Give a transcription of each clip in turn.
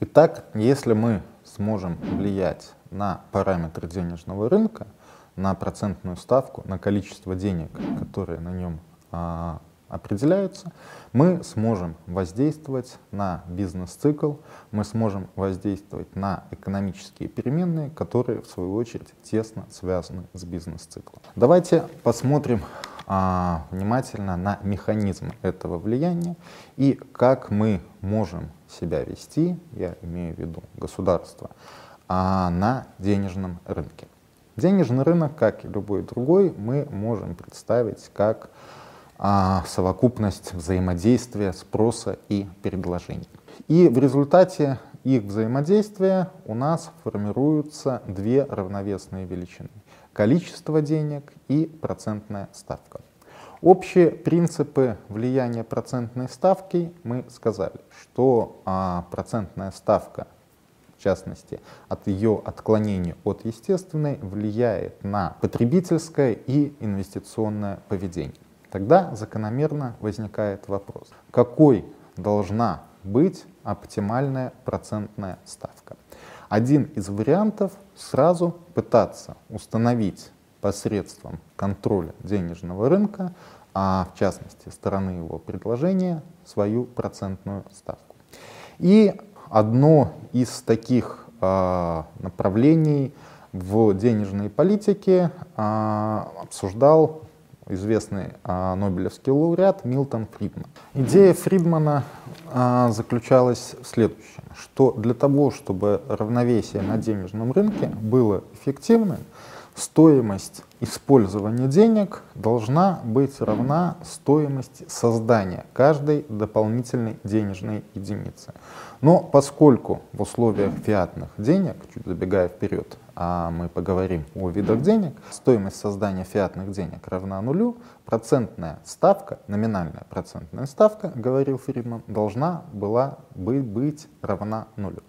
Итак, если мы сможем влиять на параметры денежного рынка, на процентную ставку, на количество денег, которые на нем а, определяются, мы сможем воздействовать на бизнес-цикл, мы сможем воздействовать на экономические переменные, которые в свою очередь тесно связаны с бизнес-циклом. Давайте посмотрим а, внимательно на механизм этого влияния и как мы можем себя вести, я имею в виду государство, а, на денежном рынке. Денежный рынок, как и любой другой, мы можем представить как а, совокупность взаимодействия спроса и предложений. И в результате их взаимодействия у нас формируются две равновесные величины. Количество денег и процентная ставка. Общие принципы влияния процентной ставки мы сказали, что а, процентная ставка, в частности, от ее отклонения от естественной, влияет на потребительское и инвестиционное поведение. Тогда закономерно возникает вопрос, какой должна быть оптимальная процентная ставка. Один из вариантов сразу пытаться установить посредством контроля денежного рынка, а в частности стороны его предложения, свою процентную ставку. И одно из таких э, направлений в денежной политике э, обсуждал известный а, Нобелевский лауреат Милтон Фридман. Идея Фридмана а, заключалась в следующем, что для того, чтобы равновесие на денежном рынке было эффективным, стоимость использования денег должна быть равна стоимости создания каждой дополнительной денежной единицы. Но поскольку в условиях фиатных денег, чуть забегая вперед, а мы поговорим о видах денег, стоимость создания фиатных денег равна нулю, процентная ставка, номинальная процентная ставка, говорил Фридман, должна была бы быть равна нулю.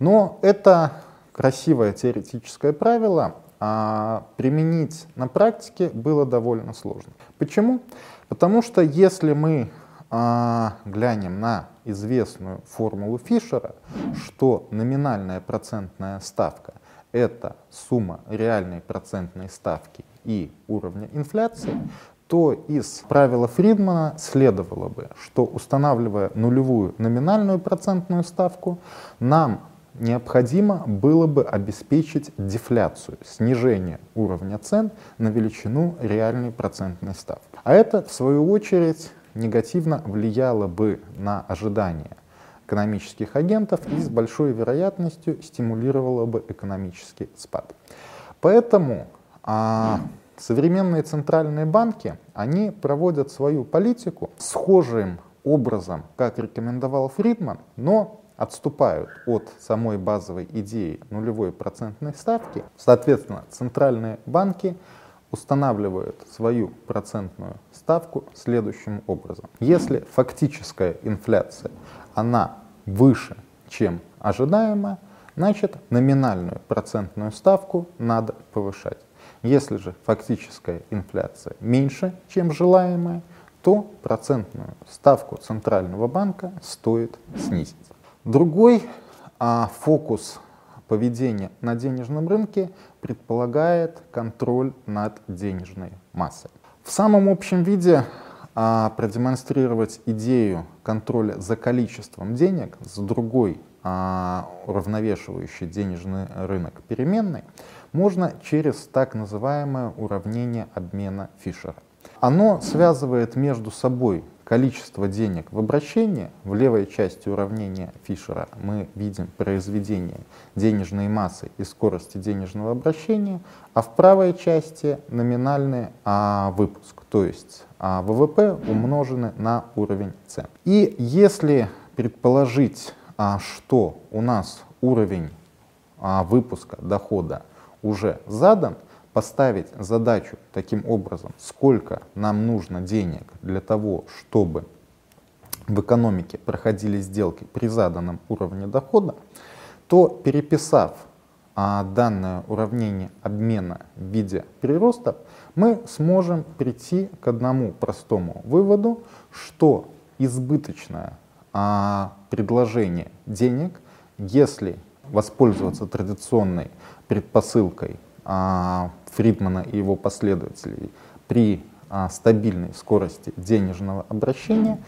Но это красивое теоретическое правило а применить на практике было довольно сложно. Почему? Потому что если мы а, глянем на известную формулу Фишера, что номинальная процентная ставка — это сумма реальной процентной ставки и уровня инфляции, то из правила Фридмана следовало бы, что устанавливая нулевую номинальную процентную ставку, нам необходимо было бы обеспечить дефляцию, снижение уровня цен на величину реальной процентной ставки. А это, в свою очередь, негативно влияло бы на ожидания экономических агентов и с большой вероятностью стимулировало бы экономический спад. Поэтому а, современные центральные банки, они проводят свою политику схожим образом, как рекомендовал Фридман, но отступают от самой базовой идеи нулевой процентной ставки. Соответственно, центральные банки устанавливают свою процентную ставку следующим образом. Если фактическая инфляция, она выше, чем ожидаемая, значит номинальную процентную ставку надо повышать. Если же фактическая инфляция меньше, чем желаемая, то процентную ставку Центрального банка стоит снизить. Другой а, фокус поведения на денежном рынке предполагает контроль над денежной массой. В самом общем виде а, продемонстрировать идею контроля за количеством денег с другой а, уравновешивающей денежный рынок переменной можно через так называемое уравнение обмена Фишера. Оно связывает между собой количество денег в обращении, в левой части уравнения Фишера мы видим произведение денежной массы и скорости денежного обращения, а в правой части номинальный а, выпуск, то есть а, ВВП умножены на уровень цен. И если предположить, а, что у нас уровень а, выпуска дохода уже задан, поставить задачу таким образом, сколько нам нужно денег для того, чтобы в экономике проходили сделки при заданном уровне дохода, то переписав а, данное уравнение обмена в виде прироста, мы сможем прийти к одному простому выводу, что избыточное а, предложение денег Если воспользоваться традиционной предпосылкой а, Фридмана и его последователей при а, стабильной скорости денежного обращения,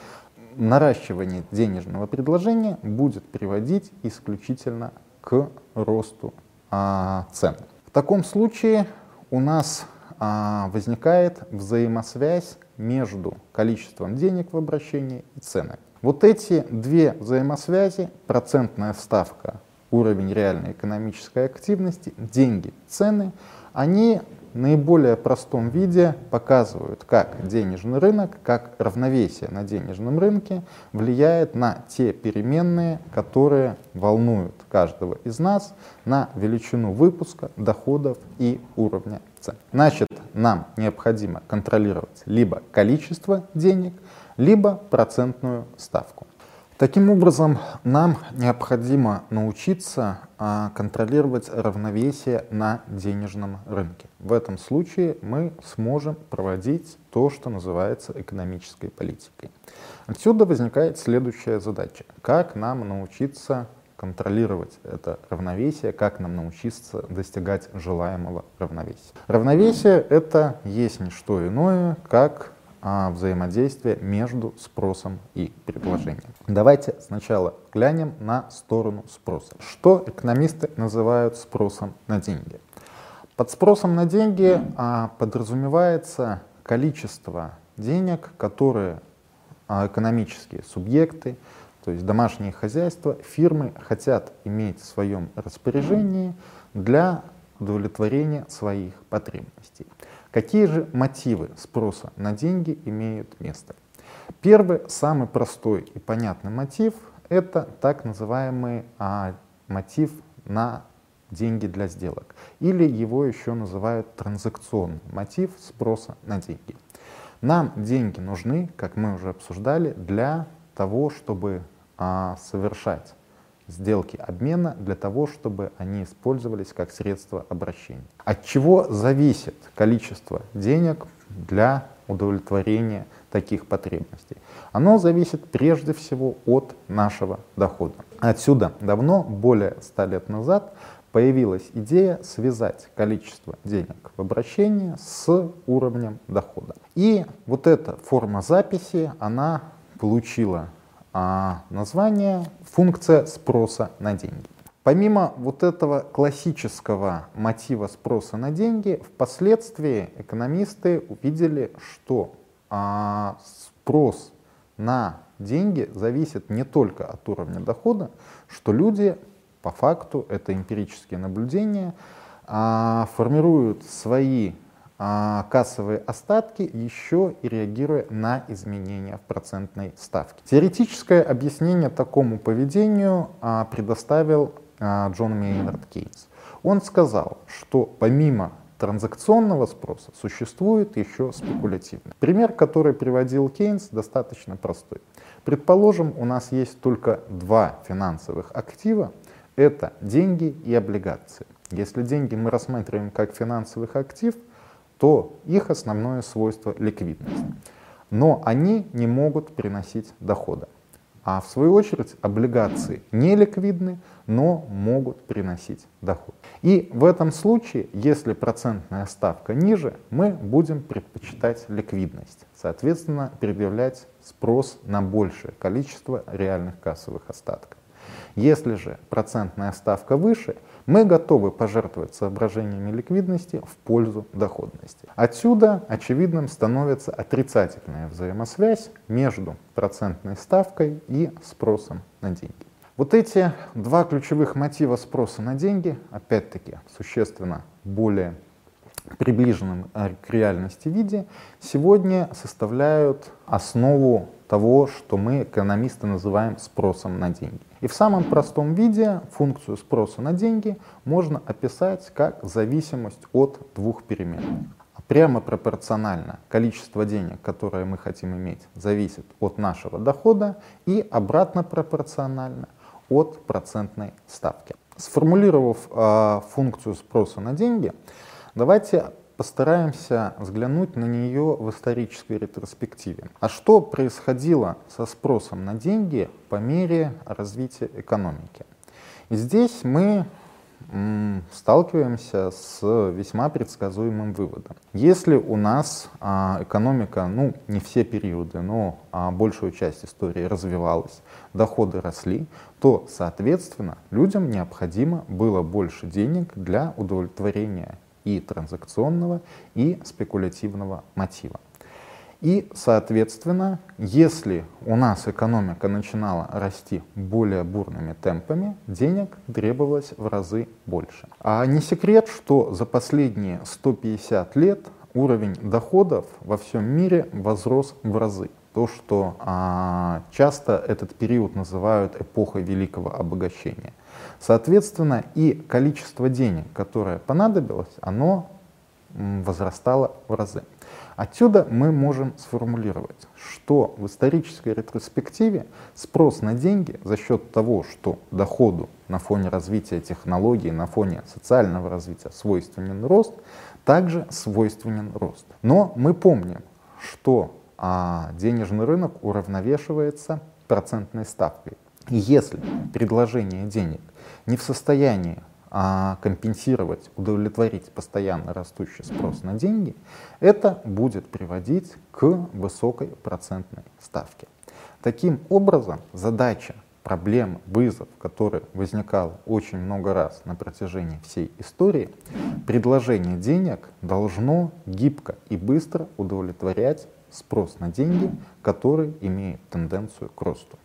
наращивание денежного предложения будет приводить исключительно к росту а, цен. В таком случае у нас а, возникает взаимосвязь между количеством денег в обращении и ценами. Вот эти две взаимосвязи, процентная ставка, уровень реальной экономической активности, деньги, цены, они в наиболее простом виде показывают, как денежный рынок, как равновесие на денежном рынке влияет на те переменные, которые волнуют каждого из нас, на величину выпуска, доходов и уровня цен. Значит, нам необходимо контролировать либо количество денег, либо процентную ставку. Таким образом, нам необходимо научиться а, контролировать равновесие на денежном рынке. В этом случае мы сможем проводить то, что называется экономической политикой. Отсюда возникает следующая задача. Как нам научиться контролировать это равновесие, как нам научиться достигать желаемого равновесия. Равновесие — это есть не что иное, как взаимодействие между спросом и предложением. Давайте сначала глянем на сторону спроса. Что экономисты называют спросом на деньги? Под спросом на деньги а, подразумевается количество денег, которые а, экономические субъекты, то есть домашние хозяйства, фирмы хотят иметь в своем распоряжении для удовлетворения своих потребностей. Какие же мотивы спроса на деньги имеют место? Первый, самый простой и понятный мотив — это так называемый а, мотив на деньги для сделок. Или его еще называют транзакционный мотив спроса на деньги. Нам деньги нужны, как мы уже обсуждали, для того, чтобы а, совершать сделки обмена для того, чтобы они использовались как средство обращения. От чего зависит количество денег для удовлетворения таких потребностей? Оно зависит прежде всего от нашего дохода. Отсюда давно, более ста лет назад, появилась идея связать количество денег в обращении с уровнем дохода. И вот эта форма записи, она получила а название функция спроса на деньги. Помимо вот этого классического мотива спроса на деньги, впоследствии экономисты увидели, что а, спрос на деньги зависит не только от уровня дохода, что люди по факту, это эмпирические наблюдения, а, формируют свои кассовые остатки, еще и реагируя на изменения в процентной ставке. Теоретическое объяснение такому поведению а, предоставил а, Джон Мейнард Кейнс. Он сказал, что помимо транзакционного спроса существует еще спекулятивный. Пример, который приводил Кейнс, достаточно простой. Предположим, у нас есть только два финансовых актива, это деньги и облигации. Если деньги мы рассматриваем как финансовых актив, то их основное свойство — ликвидность. Но они не могут приносить дохода. А в свою очередь облигации не ликвидны, но могут приносить доход. И в этом случае, если процентная ставка ниже, мы будем предпочитать ликвидность. Соответственно, предъявлять спрос на большее количество реальных кассовых остатков. Если же процентная ставка выше, мы готовы пожертвовать соображениями ликвидности в пользу доходности. Отсюда очевидным становится отрицательная взаимосвязь между процентной ставкой и спросом на деньги. Вот эти два ключевых мотива спроса на деньги, опять-таки, существенно более приближенном к реальности виде, сегодня составляют основу того, что мы, экономисты, называем спросом на деньги. И в самом простом виде функцию спроса на деньги можно описать как зависимость от двух переменных. Прямо пропорционально количество денег, которое мы хотим иметь, зависит от нашего дохода и обратно пропорционально от процентной ставки. Сформулировав э, функцию спроса на деньги, давайте постараемся взглянуть на нее в исторической ретроспективе. А что происходило со спросом на деньги по мере развития экономики? И здесь мы сталкиваемся с весьма предсказуемым выводом. Если у нас а, экономика, ну не все периоды, но а, большую часть истории развивалась, доходы росли, то, соответственно, людям необходимо было больше денег для удовлетворения и транзакционного, и спекулятивного мотива. И, соответственно, если у нас экономика начинала расти более бурными темпами, денег требовалось в разы больше. А не секрет, что за последние 150 лет уровень доходов во всем мире возрос в разы. То, что а, часто этот период называют эпохой великого обогащения. Соответственно, и количество денег, которое понадобилось, оно возрастало в разы. Отсюда мы можем сформулировать, что в исторической ретроспективе спрос на деньги за счет того, что доходу на фоне развития технологий, на фоне социального развития свойственен рост, также свойственен рост. Но мы помним, что а, денежный рынок уравновешивается процентной ставкой. Если предложение денег не в состоянии а, компенсировать, удовлетворить постоянно растущий спрос на деньги, это будет приводить к высокой процентной ставке. Таким образом, задача, проблема, вызов, который возникал очень много раз на протяжении всей истории, предложение денег должно гибко и быстро удовлетворять спрос на деньги, который имеет тенденцию к росту.